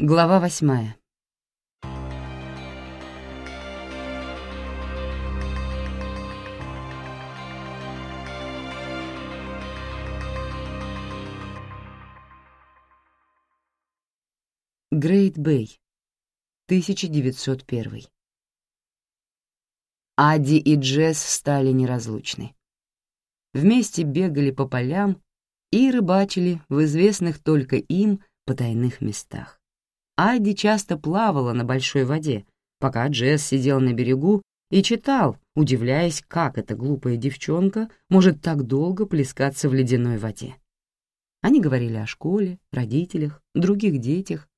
Глава восьмая. Грейт Бэй, 1901. Ади и Джесс стали неразлучны. Вместе бегали по полям и рыбачили в известных только им потайных местах. Айди часто плавала на большой воде, пока Джесс сидел на берегу и читал, удивляясь, как эта глупая девчонка может так долго плескаться в ледяной воде. Они говорили о школе, родителях, других детях,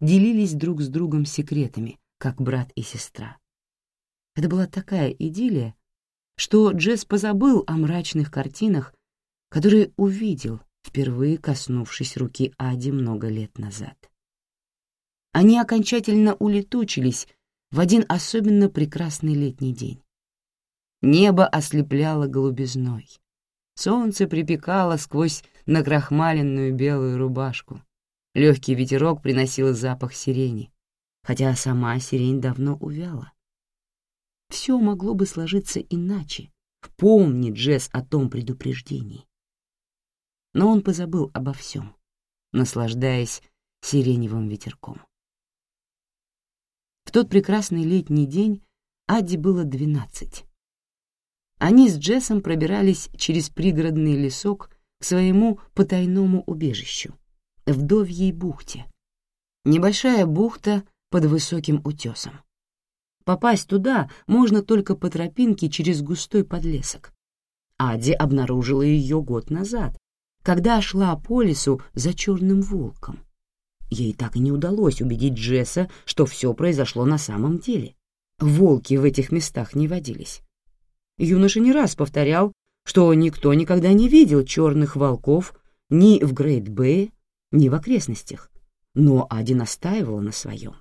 делились друг с другом секретами, как брат и сестра. Это была такая идиллия, что Джесс позабыл о мрачных картинах, которые увидел, впервые коснувшись руки Ади много лет назад. Они окончательно улетучились в один особенно прекрасный летний день. Небо ослепляло голубизной. Солнце припекало сквозь накрахмаленную белую рубашку. Легкий ветерок приносил запах сирени, хотя сама сирень давно увяла. Все могло бы сложиться иначе. Помни Джесс о том предупреждении. Но он позабыл обо всем, наслаждаясь сиреневым ветерком тот прекрасный летний день Аде было двенадцать. Они с Джессом пробирались через пригородный лесок к своему потайному убежищу — вдовьей бухте. Небольшая бухта под высоким утесом. Попасть туда можно только по тропинке через густой подлесок. Ади обнаружила ее год назад, когда шла по лесу за черным волком. Ей так и не удалось убедить Джесса, что все произошло на самом деле. Волки в этих местах не водились. Юноша не раз повторял, что никто никогда не видел черных волков ни в Грейт-Бэе, ни в окрестностях, но Ади настаивала на своем.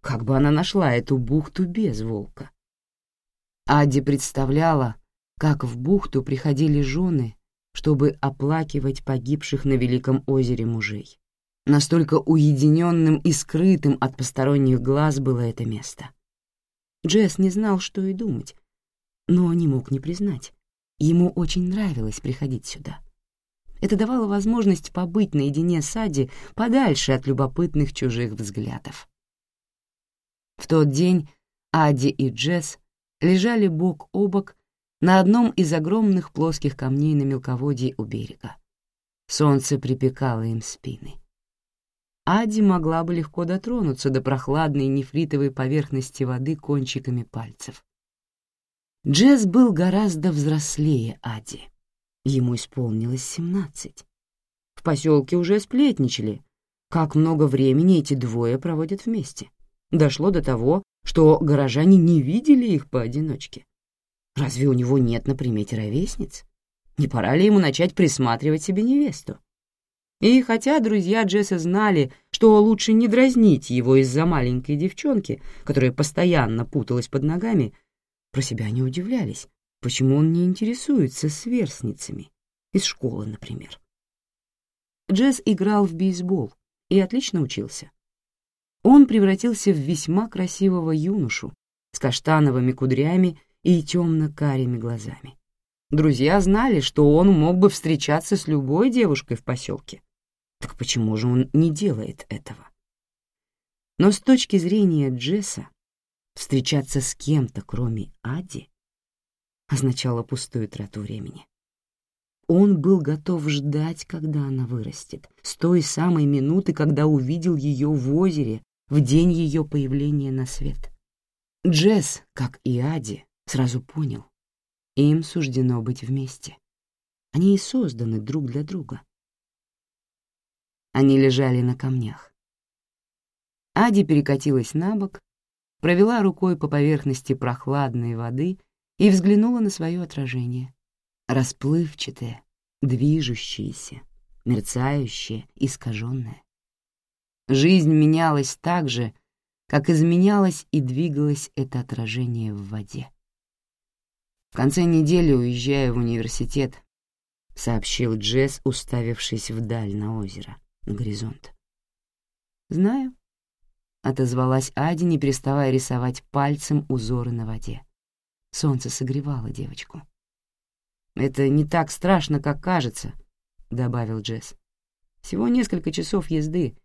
Как бы она нашла эту бухту без волка? Ади представляла, как в бухту приходили жены, чтобы оплакивать погибших на Великом озере мужей. Настолько уединенным и скрытым от посторонних глаз было это место. Джесс не знал, что и думать, но не мог не признать. Ему очень нравилось приходить сюда. Это давало возможность побыть наедине с Ади подальше от любопытных чужих взглядов. В тот день Ади и Джесс лежали бок о бок на одном из огромных плоских камней на мелководье у берега. Солнце припекало им спины. Ади могла бы легко дотронуться до прохладной нефритовой поверхности воды кончиками пальцев. Джесс был гораздо взрослее Ади. Ему исполнилось семнадцать. В поселке уже сплетничали, как много времени эти двое проводят вместе. Дошло до того, что горожане не видели их поодиночке. Разве у него нет на примете ровесниц? Не пора ли ему начать присматривать себе невесту? И хотя друзья Джесса знали, что лучше не дразнить его из-за маленькой девчонки, которая постоянно путалась под ногами, про себя они удивлялись, почему он не интересуется сверстницами, из школы, например. Джесс играл в бейсбол и отлично учился. Он превратился в весьма красивого юношу с каштановыми кудрями и темно-карими глазами. Друзья знали, что он мог бы встречаться с любой девушкой в поселке. Так почему же он не делает этого? Но с точки зрения Джесса, встречаться с кем-то, кроме Ади, означало пустую трату времени. Он был готов ждать, когда она вырастет, с той самой минуты, когда увидел ее в озере в день ее появления на свет. Джесс, как и Ади, сразу понял, им суждено быть вместе. Они и созданы друг для друга — они лежали на камнях. Ади перекатилась на бок, провела рукой по поверхности прохладной воды и взглянула на свое отражение. Расплывчатое, движущееся, мерцающее, искаженное. Жизнь менялась так же, как изменялось и двигалось это отражение в воде. «В конце недели уезжая в университет», — сообщил Джесс, уставившись вдаль на озеро горизонт. «Знаю», — отозвалась Ади, не переставая рисовать пальцем узоры на воде. Солнце согревало девочку. «Это не так страшно, как кажется», — добавил Джесс. «Всего несколько часов езды.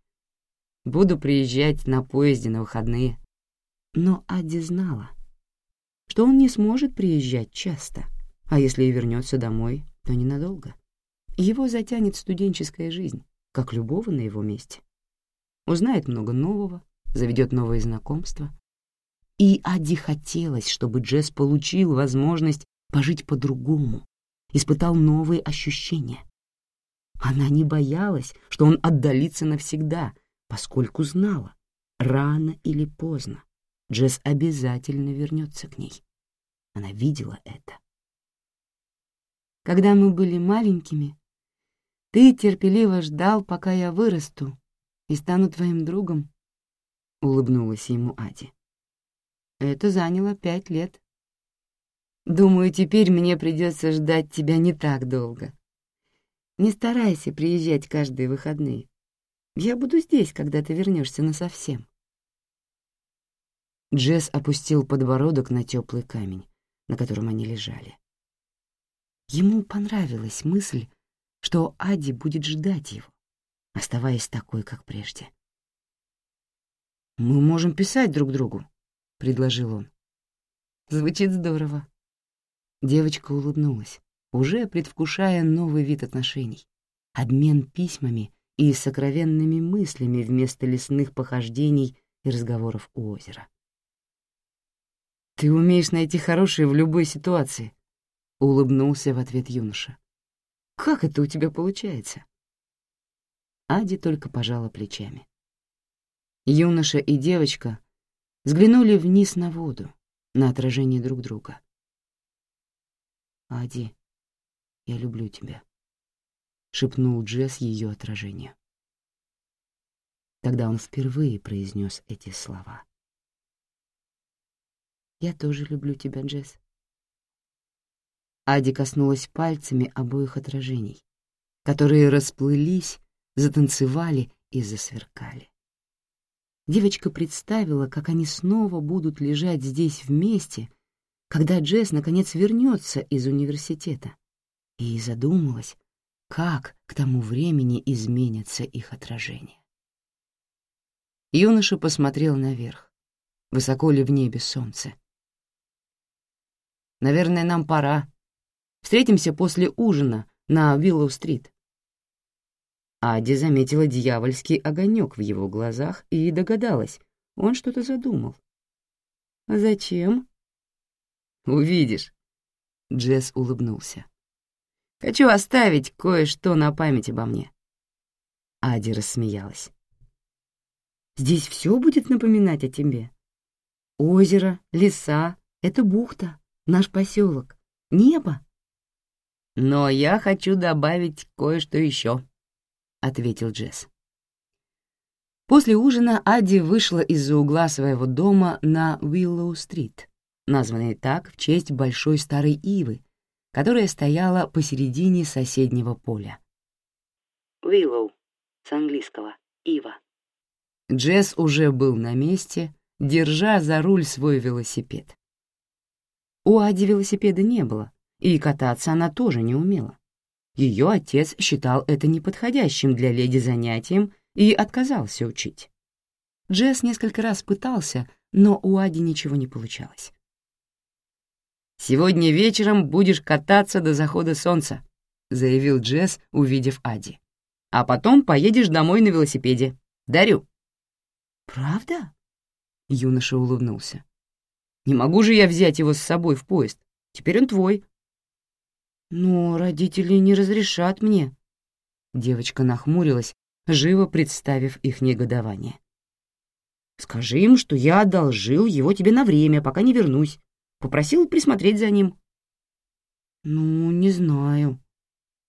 Буду приезжать на поезде на выходные». Но Адди знала, что он не сможет приезжать часто, а если и вернется домой, то ненадолго. Его затянет студенческая жизнь как любого на его месте. Узнает много нового, заведет новые знакомства. И Ади хотелось, чтобы Джесс получил возможность пожить по-другому, испытал новые ощущения. Она не боялась, что он отдалится навсегда, поскольку знала, рано или поздно Джесс обязательно вернется к ней. Она видела это. Когда мы были маленькими, ты терпеливо ждал, пока я вырасту и стану твоим другом», — улыбнулась ему Ади. «Это заняло пять лет. Думаю, теперь мне придется ждать тебя не так долго. Не старайся приезжать каждые выходные. Я буду здесь, когда ты вернешься насовсем». Джесс опустил подбородок на теплый камень, на котором они лежали. Ему понравилась мысль, что Ади будет ждать его, оставаясь такой, как прежде. «Мы можем писать друг другу», — предложил он. «Звучит здорово». Девочка улыбнулась, уже предвкушая новый вид отношений. Обмен письмами и сокровенными мыслями вместо лесных похождений и разговоров у озера. «Ты умеешь найти хорошее в любой ситуации», — улыбнулся в ответ юноша. Как это у тебя получается?» Ади только пожала плечами. Юноша и девочка взглянули вниз на воду, на отражение друг друга. «Ади, я люблю тебя», — шепнул Джесс ее отражение. Тогда он впервые произнес эти слова. «Я тоже люблю тебя, Джесс», Ади коснулась пальцами обоих отражений, которые расплылись, затанцевали и засверкали. Девочка представила, как они снова будут лежать здесь вместе, когда Джесс наконец вернется из университета, и задумалась, как к тому времени изменятся их отражения. Юноша посмотрел наверх. Высоко ли в небе солнце? «Наверное, нам пора», Встретимся после ужина на Уиллоу-стрит». А Ади заметила дьявольский огонек в его глазах и догадалась, он что-то задумал. «Зачем?» «Увидишь», — Джесс улыбнулся. «Хочу оставить кое-что на память обо мне». Ади рассмеялась. «Здесь все будет напоминать о тебе. Озеро, леса, это бухта, наш поселок, небо. «Но я хочу добавить кое-что еще», — ответил Джесс. После ужина Адди вышла из-за угла своего дома на Уиллоу-стрит, названной так в честь большой старой ивы, которая стояла посередине соседнего поля. Уиллоу, с английского, ива. Джесс уже был на месте, держа за руль свой велосипед. У Ади велосипеда не было, и кататься она тоже не умела. Ее отец считал это неподходящим для леди занятием и отказался учить. Джесс несколько раз пытался, но у Ади ничего не получалось. «Сегодня вечером будешь кататься до захода солнца», — заявил Джесс, увидев Ади. «А потом поедешь домой на велосипеде. Дарю». «Правда?» — юноша улыбнулся. «Не могу же я взять его с собой в поезд. Теперь он твой. Но родители не разрешат мне». Девочка нахмурилась, живо представив их негодование. «Скажи им, что я одолжил его тебе на время, пока не вернусь. Попросил присмотреть за ним». «Ну, не знаю».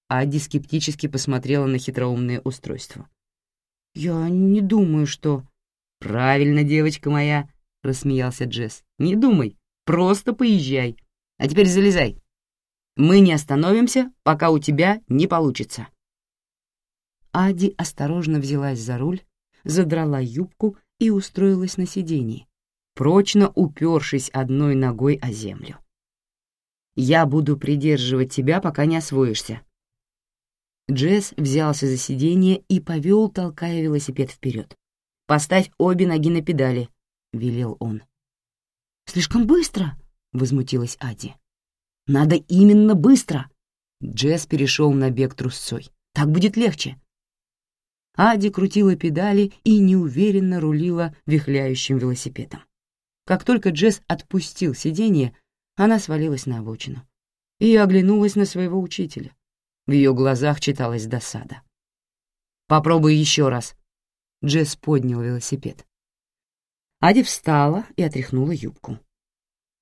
Ади скептически посмотрела на хитроумное устройство. «Я не думаю, что...» «Правильно, девочка моя», — рассмеялся Джесс. «Не думай, просто поезжай. А теперь залезай». Мы не остановимся, пока у тебя не получится». Ади осторожно взялась за руль, задрала юбку и устроилась на сиденье, прочно упершись одной ногой о землю. «Я буду придерживать тебя, пока не освоишься». Джесс взялся за сиденье и повел, толкая велосипед вперед. «Поставь обе ноги на педали», — велел он. «Слишком быстро!» — возмутилась Ади. Надо именно быстро!» Джесс перешел на бег трусцой. «Так будет легче!» Ади крутила педали и неуверенно рулила вихляющим велосипедом. Как только Джесс отпустил сиденье, она свалилась на обочину и оглянулась на своего учителя. В ее глазах читалась досада. «Попробуй еще раз». Джесс поднял велосипед. Ади встала и отряхнула юбку.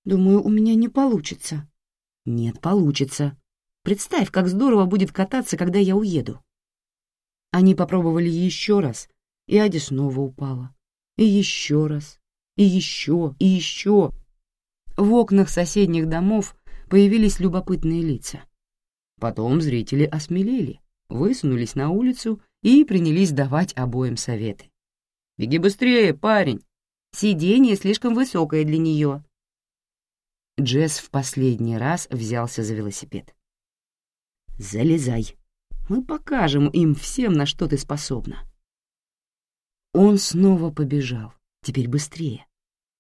«Думаю, у меня не получится», нет, получится. Представь, как здорово будет кататься, когда я уеду. Они попробовали еще раз, и Ади снова упала. И еще раз, и еще, и еще. В окнах соседних домов появились любопытные лица. Потом зрители осмелели, высунулись на улицу и принялись давать обоим советы. «Беги быстрее, парень!» «Сиденье слишком высокое для нее», Джесс в последний раз взялся за велосипед. «Залезай. Мы покажем им всем, на что ты способна». Он снова побежал, теперь быстрее.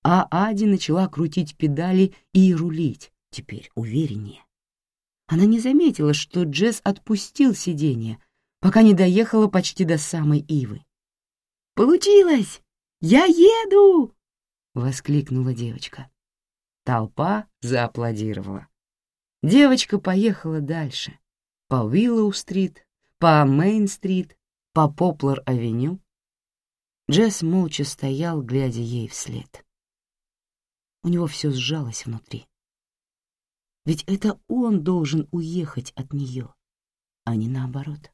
А Ади начала крутить педали и рулить, теперь увереннее. Она не заметила, что Джесс отпустил сиденье, пока не доехала почти до самой Ивы. «Получилось! Я еду!» — воскликнула девочка. Толпа зааплодировала. Девочка поехала дальше. По Уиллоу-стрит, по Мейн-стрит, по Поплар-авеню. Джесс молча стоял, глядя ей вслед. У него все сжалось внутри. Ведь это он должен уехать от нее, а не наоборот.